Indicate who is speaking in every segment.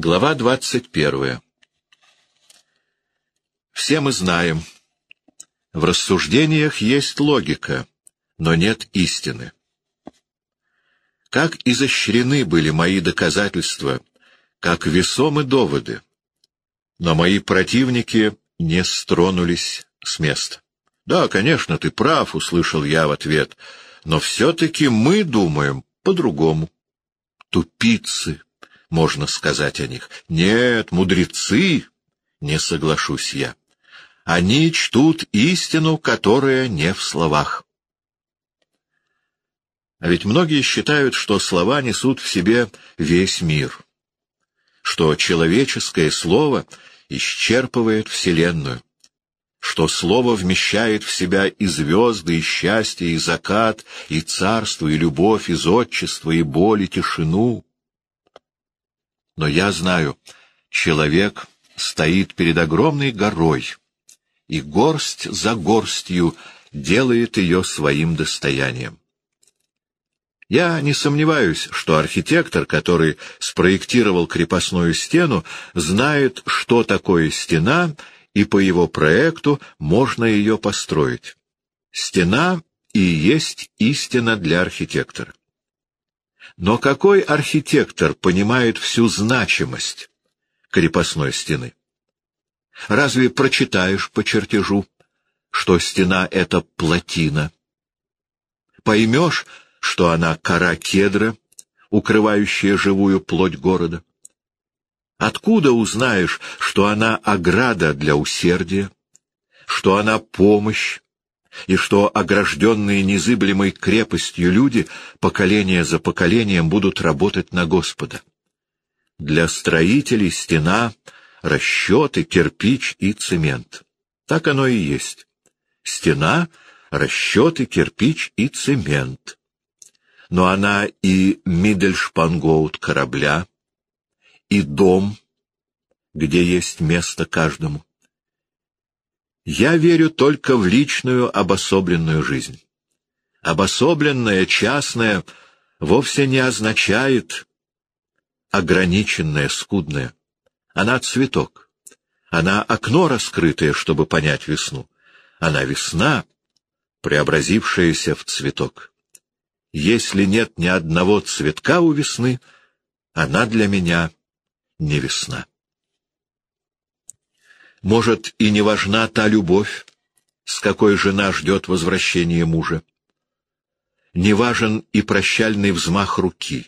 Speaker 1: Глава двадцать первая. Все мы знаем, в рассуждениях есть логика, но нет истины. Как изощрены были мои доказательства, как весомы доводы, но мои противники не стронулись с места. «Да, конечно, ты прав», — услышал я в ответ, — «но все-таки мы думаем по-другому». «Тупицы», можно сказать о них. Нет, мудрецы, не соглашусь я. Они чтут истину, которая не в словах. А ведь многие считают, что слова несут в себе весь мир, что человеческое слово исчерпывает Вселенную, что слово вмещает в себя и звезды, и счастье, и закат, и царство, и любовь, и зодчество, и боль, и тишину. Но я знаю, человек стоит перед огромной горой, и горсть за горстью делает ее своим достоянием. Я не сомневаюсь, что архитектор, который спроектировал крепостную стену, знает, что такое стена, и по его проекту можно ее построить. Стена и есть истина для архитектора. Но какой архитектор понимает всю значимость крепостной стены? Разве прочитаешь по чертежу, что стена — это плотина? Поймешь, что она кора кедра, укрывающая живую плоть города? Откуда узнаешь, что она ограда для усердия, что она помощь, и что огражденные незыблемой крепостью люди поколение за поколением будут работать на Господа. Для строителей стена — расчеты, кирпич и цемент. Так оно и есть. Стена — расчеты, кирпич и цемент. Но она и мидельшпангоут корабля, и дом, где есть место каждому. Я верю только в личную обособленную жизнь. Обособленная, частная, вовсе не означает ограниченная, скудная. Она цветок. Она окно раскрытое, чтобы понять весну. Она весна, преобразившаяся в цветок. Если нет ни одного цветка у весны, она для меня не весна. Может, и не важна та любовь, с какой жена ждет возвращения мужа. Не важен и прощальный взмах руки,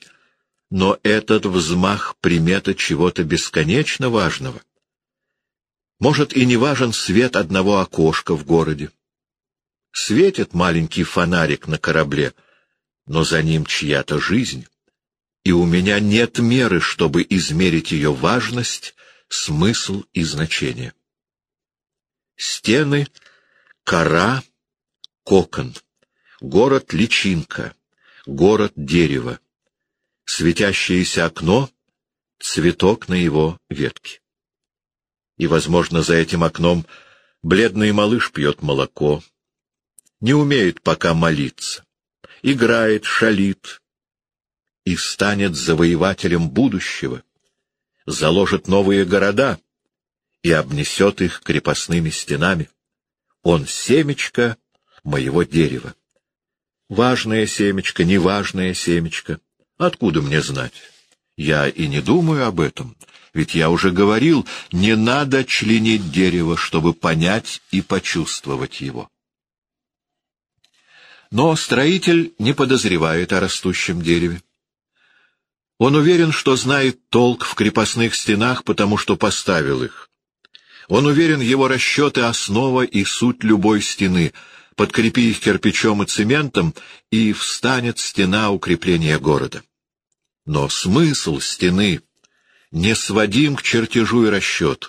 Speaker 1: но этот взмах — примета чего-то бесконечно важного. Может, и не важен свет одного окошка в городе. Светит маленький фонарик на корабле, но за ним чья-то жизнь, и у меня нет меры, чтобы измерить ее важность, смысл и значение. Стены, кора, кокон, город личинка, город дерево, светящееся окно, цветок на его ветке. И, возможно, за этим окном бледный малыш пьет молоко, не умеет пока молиться, играет, шалит. И станет завоевателем будущего, заложит новые города — и обнесет их крепостными стенами. Он семечко моего дерева. Важное семечко, неважное семечко. Откуда мне знать? Я и не думаю об этом, ведь я уже говорил, не надо членить дерево, чтобы понять и почувствовать его. Но строитель не подозревает о растущем дереве. Он уверен, что знает толк в крепостных стенах, потому что поставил их. Он уверен, его расчеты — основа и суть любой стены. Подкрепи их кирпичом и цементом, и встанет стена укрепления города. Но смысл стены не сводим к чертежу и расчету.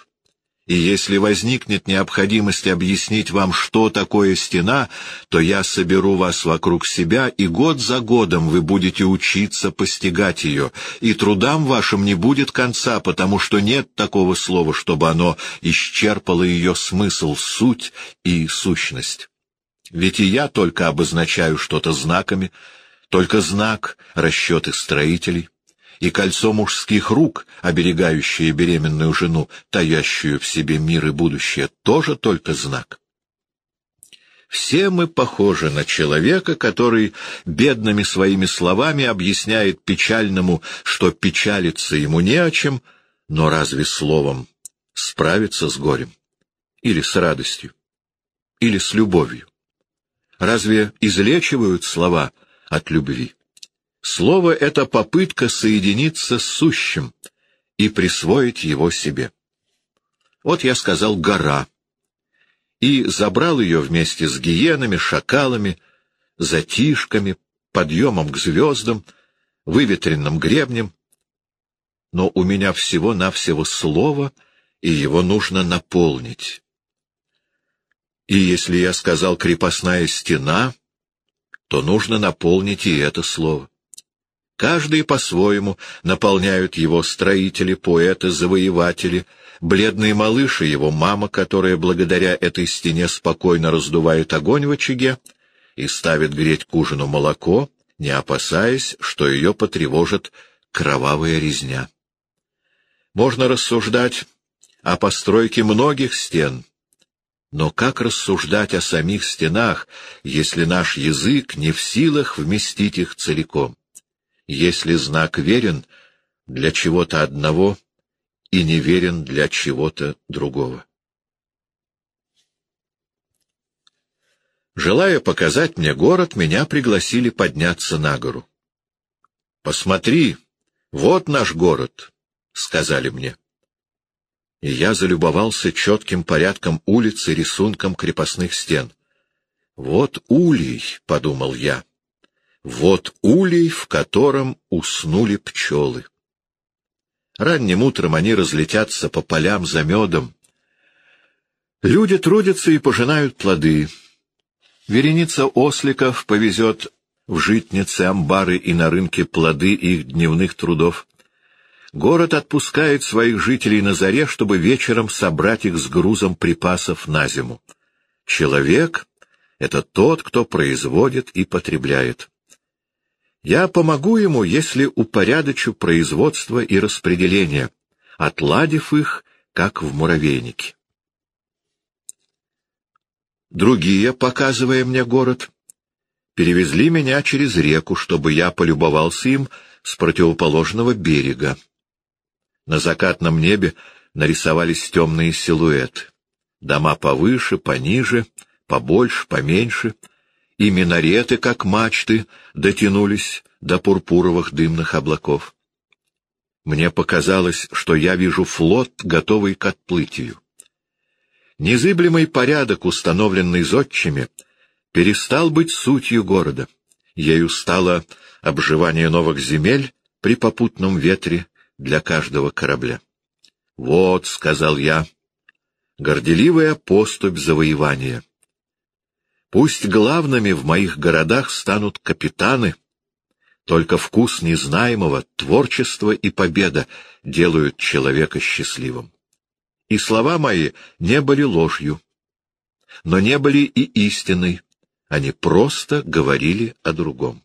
Speaker 1: И если возникнет необходимость объяснить вам, что такое стена, то я соберу вас вокруг себя, и год за годом вы будете учиться постигать ее, и трудам вашим не будет конца, потому что нет такого слова, чтобы оно исчерпало ее смысл, суть и сущность. Ведь и я только обозначаю что-то знаками, только знак — расчеты строителей. И кольцо мужских рук, оберегающее беременную жену, таящую в себе мир и будущее, тоже только знак. Все мы похожи на человека, который бедными своими словами объясняет печальному, что печалиться ему не о чем, но разве словом справиться с горем? Или с радостью? Или с любовью? Разве излечивают слова от любви? Слово — это попытка соединиться с сущим и присвоить его себе. Вот я сказал «гора», и забрал ее вместе с гиенами, шакалами, затишками, подъемом к звездам, выветренным гребнем. Но у меня всего-навсего слово, и его нужно наполнить. И если я сказал «крепостная стена», то нужно наполнить и это слово. Каждый по-своему наполняют его строители, поэты, завоеватели, бледные малыши, его мама, которая благодаря этой стене спокойно раздувает огонь в очаге и ставит греть к ужину молоко, не опасаясь, что ее потревожит кровавая резня. Можно рассуждать о постройке многих стен, но как рассуждать о самих стенах, если наш язык не в силах вместить их целиком? Если знак верен для чего-то одного и не верен для чего-то другого. Желая показать мне город, меня пригласили подняться на гору. «Посмотри, вот наш город», — сказали мне. И я залюбовался четким порядком улиц и рисунком крепостных стен. «Вот улей», — подумал я, — вот улей, в котором уснули пчелы. Ранним утром они разлетятся по полям за медом. Люди трудятся и пожинают плоды. Вереница осликов повезет в житницы, амбары и на рынке плоды их дневных трудов. Город отпускает своих жителей на заре, чтобы вечером собрать их с грузом припасов на зиму. Человек — это тот, кто производит и потребляет. Я помогу ему, если упорядочу производство и распределение, отладив их, как в муравейнике. Другие, показывая мне город, перевезли меня через реку, чтобы я полюбовался им с противоположного берега. На закатном небе нарисовались темные силуэты. Дома повыше, пониже, побольше, поменьше — и минареты, как мачты, дотянулись до пурпуровых дымных облаков. Мне показалось, что я вижу флот, готовый к отплытию. Незыблемый порядок, установленный зодчими, перестал быть сутью города. Ею стало обживание новых земель при попутном ветре для каждого корабля. «Вот», — сказал я, — «горделивая поступь завоевания». Пусть главными в моих городах станут капитаны. Только вкус незнаемого, творчество и победа делают человека счастливым. И слова мои не были ложью, но не были и истиной, они просто говорили о другом.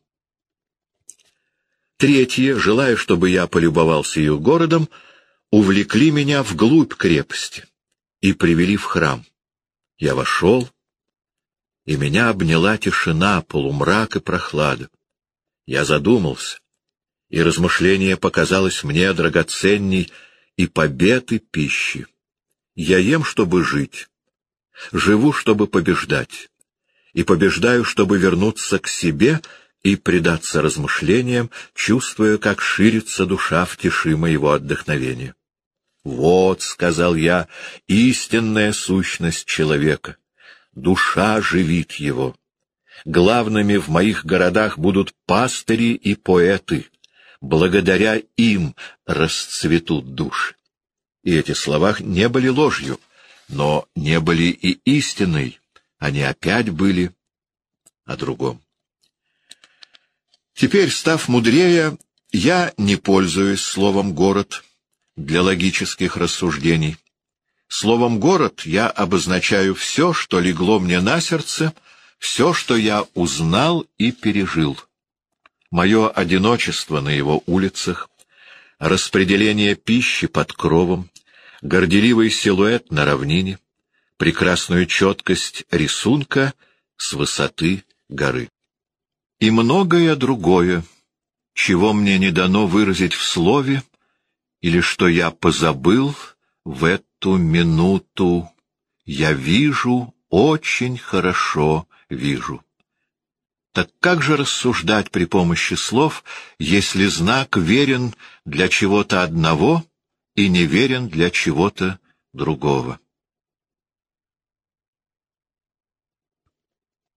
Speaker 1: Третье, желая, чтобы я полюбовался ее городом, увлекли меня вглубь крепости и привели в храм. Я вошел, и меня обняла тишина, полумрак и прохлада. Я задумался, и размышление показалось мне драгоценней и победы пищи. Я ем, чтобы жить, живу, чтобы побеждать, и побеждаю, чтобы вернуться к себе и предаться размышлениям, чувствуя, как ширится душа в тиши моего отдохновения. «Вот», — сказал я, — «истинная сущность человека» душа живит его. Главными в моих городах будут пастыри и поэты. Благодаря им расцветут души. И эти слова не были ложью, но не были и истиной. Они опять были о другом. Теперь, став мудрее, я не пользуюсь словом «город» для логических рассуждений. Словом «город» я обозначаю все, что легло мне на сердце, все, что я узнал и пережил. Мое одиночество на его улицах, распределение пищи под кровом, горделивый силуэт на равнине, прекрасную четкость рисунка с высоты горы. И многое другое, чего мне не дано выразить в слове, или что я позабыл в эту минуту, я вижу, очень хорошо вижу. Так как же рассуждать при помощи слов, если знак верен для чего-то одного и не верен для чего-то другого?